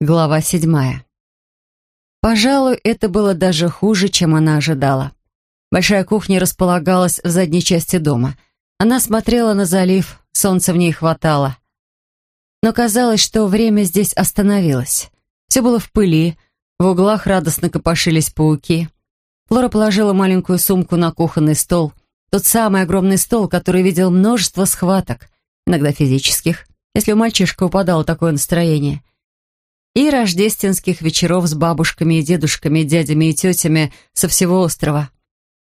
Глава седьмая. Пожалуй, это было даже хуже, чем она ожидала. Большая кухня располагалась в задней части дома. Она смотрела на залив, солнца в ней хватало. Но казалось, что время здесь остановилось. Все было в пыли, в углах радостно копошились пауки. Флора положила маленькую сумку на кухонный стол, тот самый огромный стол, который видел множество схваток, иногда физических, если у мальчишка упадало такое настроение, и рождественских вечеров с бабушками и дедушками, дядями и тетями со всего острова.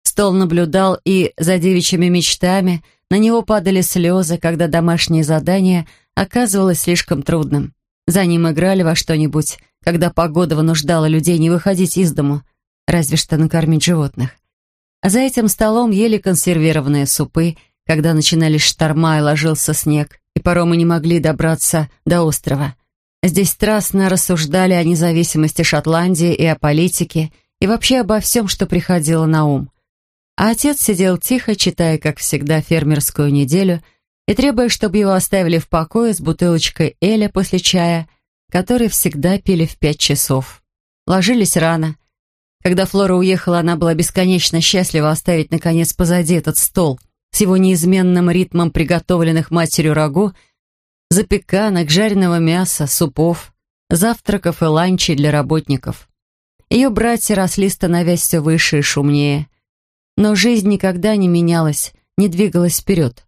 Стол наблюдал и за девичьими мечтами, на него падали слезы, когда домашнее задание оказывалось слишком трудным. За ним играли во что-нибудь, когда погода вынуждала людей не выходить из дому, разве что накормить животных. А за этим столом ели консервированные супы, когда начинались шторма и ложился снег, и паромы не могли добраться до острова. Здесь страстно рассуждали о независимости Шотландии и о политике, и вообще обо всем, что приходило на ум. А отец сидел тихо, читая, как всегда, фермерскую неделю и требуя, чтобы его оставили в покое с бутылочкой Эля после чая, который всегда пили в пять часов. Ложились рано. Когда Флора уехала, она была бесконечно счастлива оставить, наконец, позади этот стол — с его неизменным ритмом приготовленных матерью рагу, запеканок, жареного мяса, супов, завтраков и ланчей для работников. Ее братья росли, становясь все выше и шумнее. Но жизнь никогда не менялась, не двигалась вперед.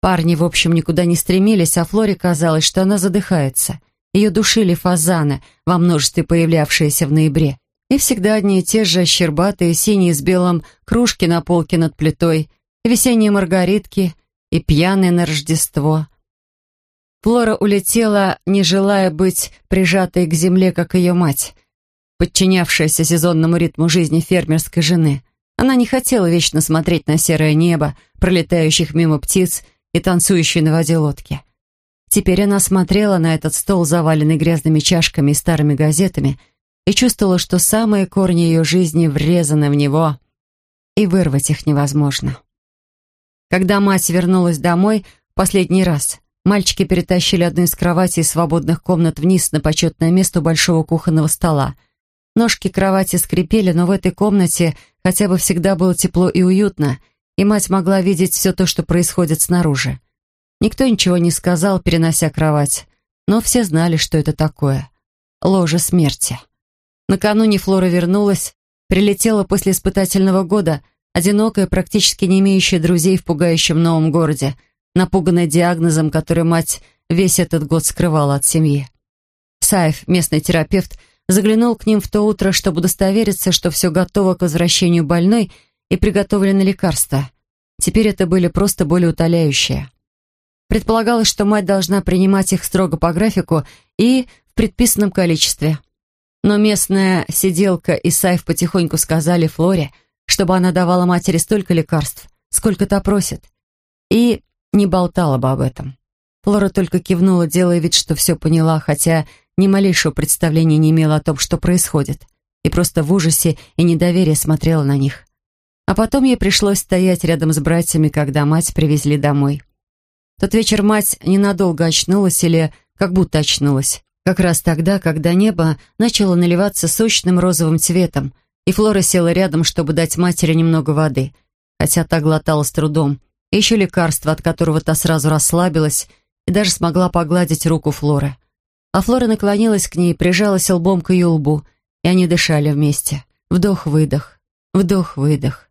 Парни, в общем, никуда не стремились, а Флоре казалось, что она задыхается. Ее душили фазаны, во множестве появлявшиеся в ноябре. И всегда одни и те же щербатые, синие с белым кружки на полке над плитой — весенние маргаритки и пьяные на Рождество. Флора улетела, не желая быть прижатой к земле, как ее мать, подчинявшаяся сезонному ритму жизни фермерской жены. Она не хотела вечно смотреть на серое небо, пролетающих мимо птиц и танцующие на воде лодки. Теперь она смотрела на этот стол, заваленный грязными чашками и старыми газетами, и чувствовала, что самые корни ее жизни врезаны в него, и вырвать их невозможно. Когда мать вернулась домой в последний раз, мальчики перетащили одну из кроватей свободных комнат вниз на почетное место большого кухонного стола. Ножки кровати скрипели, но в этой комнате хотя бы всегда было тепло и уютно, и мать могла видеть все то, что происходит снаружи. Никто ничего не сказал, перенося кровать, но все знали, что это такое. Ложе смерти. Накануне Флора вернулась, прилетела после испытательного года, одинокая, практически не имеющая друзей в пугающем новом городе, напуганная диагнозом, который мать весь этот год скрывала от семьи. Саев, местный терапевт, заглянул к ним в то утро, чтобы удостовериться, что все готово к возвращению больной и приготовлены лекарства. Теперь это были просто болеутоляющие. Предполагалось, что мать должна принимать их строго по графику и в предписанном количестве. Но местная сиделка и Саев потихоньку сказали Флоре, чтобы она давала матери столько лекарств, сколько та просит. И не болтала бы об этом. Флора только кивнула, делая вид, что все поняла, хотя ни малейшего представления не имела о том, что происходит, и просто в ужасе и недоверии смотрела на них. А потом ей пришлось стоять рядом с братьями, когда мать привезли домой. Тот вечер мать ненадолго очнулась или как будто очнулась. Как раз тогда, когда небо начало наливаться сочным розовым цветом, и Флора села рядом, чтобы дать матери немного воды, хотя та глотала с трудом, еще лекарство, от которого та сразу расслабилась и даже смогла погладить руку Флоры. А Флора наклонилась к ней, прижалась лбом к ее лбу, и они дышали вместе. Вдох-выдох, вдох-выдох.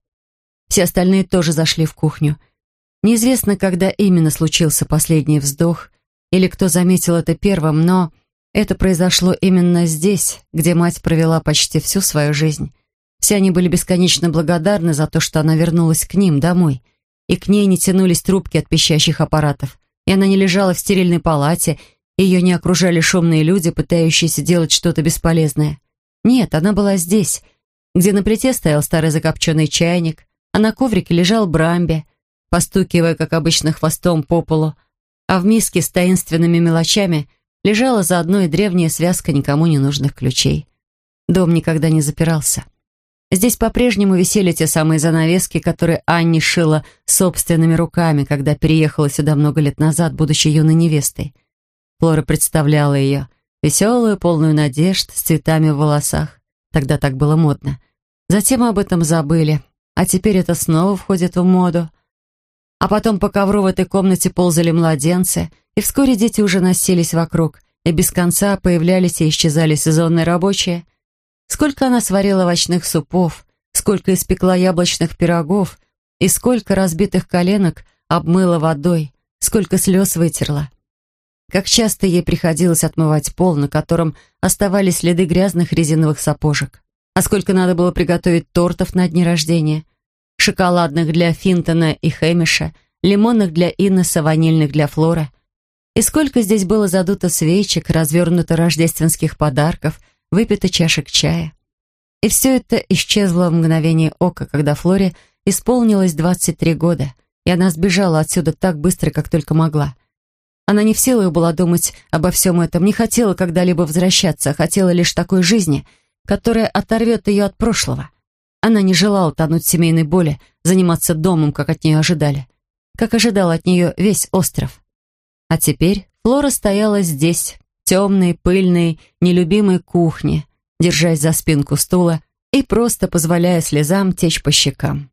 Все остальные тоже зашли в кухню. Неизвестно, когда именно случился последний вздох, или кто заметил это первым, но это произошло именно здесь, где мать провела почти всю свою жизнь. Все они были бесконечно благодарны за то, что она вернулась к ним домой. И к ней не тянулись трубки от пищащих аппаратов. И она не лежала в стерильной палате, и ее не окружали шумные люди, пытающиеся делать что-то бесполезное. Нет, она была здесь, где на плите стоял старый закопченный чайник, а на коврике лежал Брамби, постукивая, как обычно, хвостом по полу, а в миске с таинственными мелочами лежала заодно и древняя связка никому не нужных ключей. Дом никогда не запирался. Здесь по-прежнему висели те самые занавески, которые Анни шила собственными руками, когда переехала сюда много лет назад, будучи юной невестой. Флора представляла ее, Веселую, полную надежд, с цветами в волосах. Тогда так было модно. Затем об этом забыли, а теперь это снова входит в моду. А потом по ковру в этой комнате ползали младенцы, и вскоре дети уже носились вокруг, и без конца появлялись и исчезали сезонные рабочие. Сколько она сварила овощных супов, сколько испекла яблочных пирогов, и сколько разбитых коленок обмыла водой, сколько слез вытерла. Как часто ей приходилось отмывать пол, на котором оставались следы грязных резиновых сапожек. А сколько надо было приготовить тортов на дни рождения. Шоколадных для Финтона и Хэмиша, лимонных для Иннеса, ванильных для Флора. И сколько здесь было задуто свечек, развернуто рождественских подарков, выпито чашек чая. И все это исчезло в мгновение ока, когда Флоре исполнилось 23 года, и она сбежала отсюда так быстро, как только могла. Она не в силах была думать обо всем этом, не хотела когда-либо возвращаться, а хотела лишь такой жизни, которая оторвет ее от прошлого. Она не желала тонуть в семейной боли, заниматься домом, как от нее ожидали. Как ожидал от нее весь остров. А теперь Флора стояла здесь, темной, пыльной, нелюбимой кухне, держась за спинку стула и просто позволяя слезам течь по щекам.